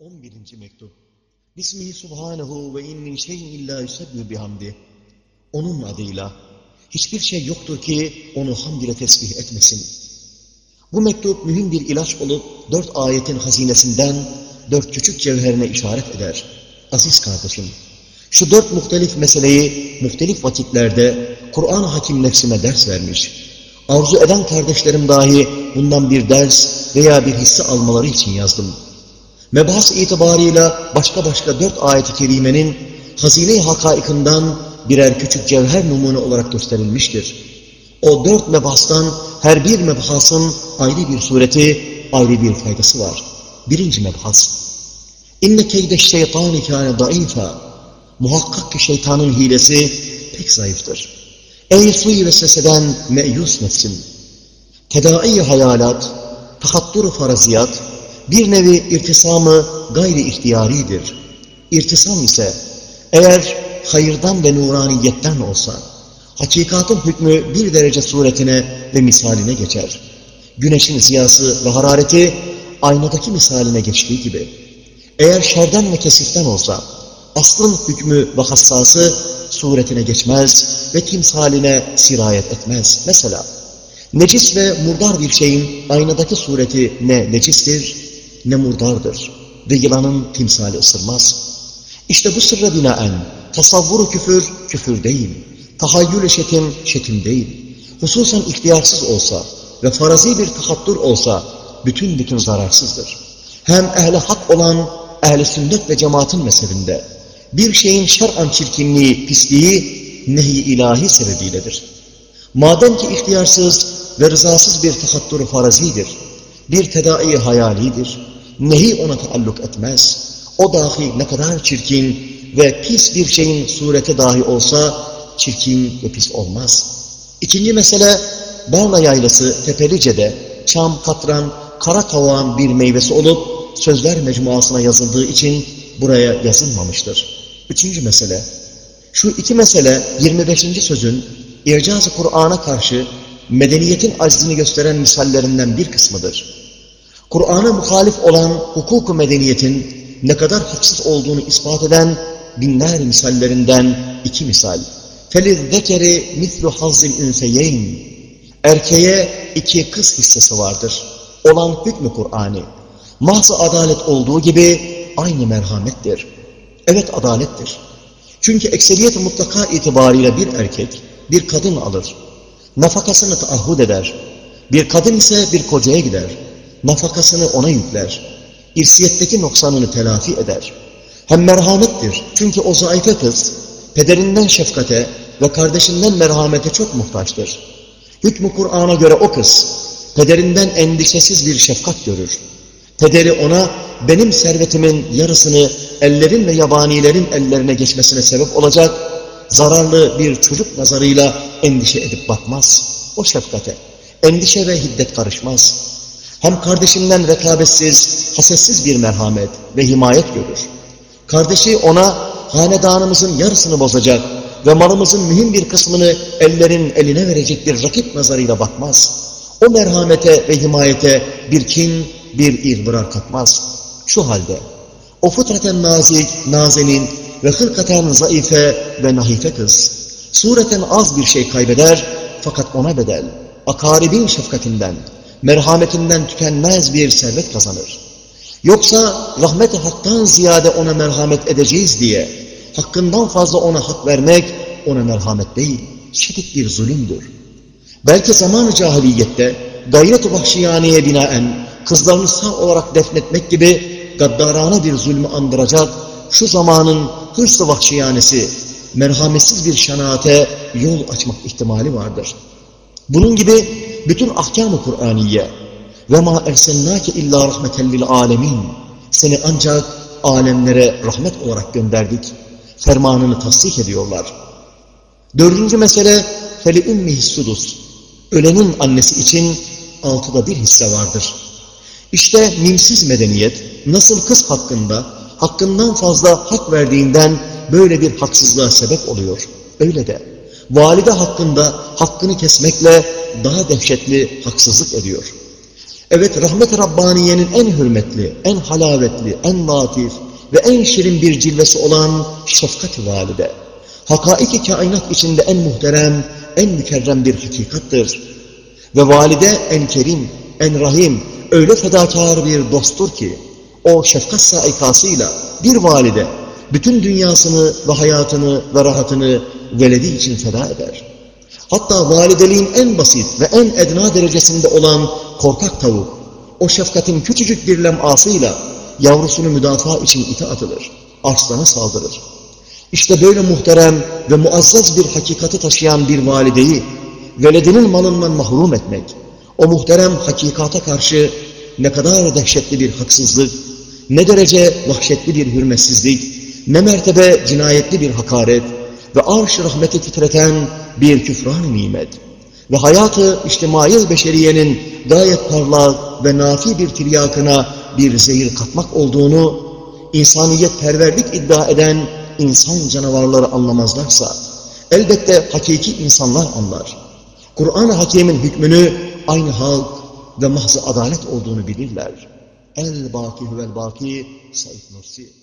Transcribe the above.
11. mektup. Bismihi subhanehu ve in min şeyin illa yusebbih bihamdi. Onun adıyla hiçbir şey yoktur ki onu hamd ile tesbih etmesin. Bu mektup mühim bir ilaç olup dört ayetin hazinesinden dört küçük cevherine işaret eder. Aziz kardeşim, şu dört muhtelif meseleyi muhtelif vakitlerde Kur'an-ı Hakim nefsime ders vermiş. Arzu eden kardeşlerim dahi bundan bir ders veya bir hisse almaları için yazdım. Mebahas itibarıyla başka başka dört ayet-i kerimenin hazine-i hakaikından birer küçük cevher numune olarak gösterilmiştir. O dört mebahastan her bir mebhasın ayrı bir sureti, ayrı bir faydası var. Birinci mebhas. İnne keyde şeytani kâne daifa. Muhakkak ki şeytanın hilesi pek zayıftır. Ey suyu vesveseden meyus nefsin. Tedai hayalat, tahattur faraziyat, bir nevi irtisamı gayri ihtiyaridir. İrtisam ise eğer hayırdan ve nuraniyetten olsa, hakikatın hükmü bir derece suretine ve misaline geçer. Güneşin ziyası ve harareti aynadaki misaline geçtiği gibi. Eğer şerden ve kesiften olsa, aslın hükmü ve hassası suretine geçmez ve timsaline sirayet etmez. Mesela, necis ve murdar bir şeyin aynadaki sureti ne necistir ne murdardır ve yılanın timsali ısırmaz. İşte bu sırra binaen tasavvuru küfür, küfür değil. Tahayyül şetim, şetim değil. Hususen ihtiyarsız olsa ve farazi bir tahattur olsa bütün bütün zararsızdır. Hem ehli hak olan ehli sünnet ve cemaatin mezhebinde bir şeyin şer'an çirkinliği, pisliği nehi ilahi sebebiyledir. Madem ki ihtiyarsız ve rızasız bir tahattur farazidir, bir tedai hayalidir, nehi ona taalluk etmez. O dahi ne kadar çirkin ve pis bir şeyin sureti dahi olsa çirkin ve pis olmaz. İkinci mesele Barla yaylası Tepelice'de çam, katran, kara kavağın bir meyvesi olup sözler mecmuasına yazıldığı için buraya yazılmamıştır. Üçüncü mesele. Şu iki mesele 25. sözün İcaz-ı Kur'an'a karşı medeniyetin aczini gösteren misallerinden bir kısmıdır. Kur'an'a muhalif olan hukuku medeniyetin ne kadar haksız olduğunu ispat eden binler misallerinden iki misal. فَلِذَّكَرِ مِثْلُ حَظِّ الْاُنْسَيَيْنِ Erkeğe iki kız hissesi vardır. Olan hükmü Kur'an'ı. Mahz adalet olduğu gibi aynı merhamettir. Evet adalettir. Çünkü ekseriyet mutlaka itibariyle bir erkek bir kadın alır. Nafakasını taahhüd eder. Bir kadın ise bir kocaya gider. Nafakasını ona yükler. İrsiyetteki noksanını telafi eder. Hem merhamettir. Çünkü o zayıfe kız pederinden şefkate ve kardeşinden merhamete çok muhtaçtır. Hükmü Kur'an'a göre o kız pederinden endişesiz bir şefkat görür. Pederi ona benim servetimin yarısını ellerin ve yabanilerin ellerine geçmesine sebep olacak zararlı bir çocuk nazarıyla endişe edip bakmaz. O şefkate endişe ve hiddet karışmaz. Hem kardeşinden rekabetsiz, hasetsiz bir merhamet ve himayet görür. Kardeşi ona hanedanımızın yarısını bozacak ve malımızın mühim bir kısmını ellerin eline verecek bir rakip nazarıyla bakmaz. O merhamete ve himayete bir kin, bir ihbirar katmaz. Şu halde o fıtraten nazik, nazenin ve hırkaten zayıfe ve nahife kız sureten az bir şey kaybeder fakat ona bedel akaribin şefkatinden, merhametinden tükenmez bir servet kazanır. Yoksa rahmet-i haktan ziyade ona merhamet edeceğiz diye hakkından fazla ona hak vermek ona merhamet değil, şiddet bir zulümdür. Belki zaman-ı cahiliyette gayret-i vahşiyaneye binaen kızlarını sağ olarak defnetmek gibi gaddarane bir zulmü andıracak şu zamanın hırs-ı vahşiyanesi merhametsiz bir şanaate yol açmak ihtimali vardır. Bunun gibi bütün ahkam-ı Kur'aniye ersennâke illa rahmeten lil alemin seni ancak alemlere rahmet olarak gönderdik. Fermanını tasdik ediyorlar. Dördüncü mesele ümmihis sudus. Ölenin annesi için altıda bir hisse vardır. İşte mimsiz medeniyet nasıl kız hakkında hakkından fazla hak verdiğinden böyle bir haksızlığa sebep oluyor. Öyle de valide hakkında hakkını kesmekle daha dehşetli haksızlık ediyor. Evet, rahmet-i Rabbaniye'nin en hürmetli, en halavetli, en latif ve en şirin bir cilvesi olan şefkat-i valide. Hakaiki kainat içinde en muhterem, en mükerrem bir hakikattır. Ve valide en kerim, en rahim, öyle fedakar bir dosttur ki, o şefkat saikasıyla bir valide bütün dünyasını ve hayatını ve rahatını veledi için feda eder. Hatta valideliğin en basit ve en edna derecesinde olan korkak tavuk, o şefkatin küçücük bir lemasıyla yavrusunu müdafaa için ite atılır, arslana saldırır. İşte böyle muhterem ve muazzaz bir hakikati taşıyan bir valideyi, veledinin malından mahrum etmek, o muhterem hakikata karşı ne kadar dehşetli bir haksızlık, ne derece vahşetli bir hürmetsizlik, ne mertebe cinayetli bir hakaret ve arş rahmeti titreten bir küfran nimet ve hayatı içtimai beşeriyenin gayet parlak ve nafi bir tiryakına bir zehir katmak olduğunu insaniyet perverlik iddia eden insan canavarları anlamazlarsa elbette hakiki insanlar anlar. Kur'an-ı Hakim'in hükmünü aynı halk ve mahzı adalet olduğunu bilirler. El-Baki huvel-Baki Said Nursi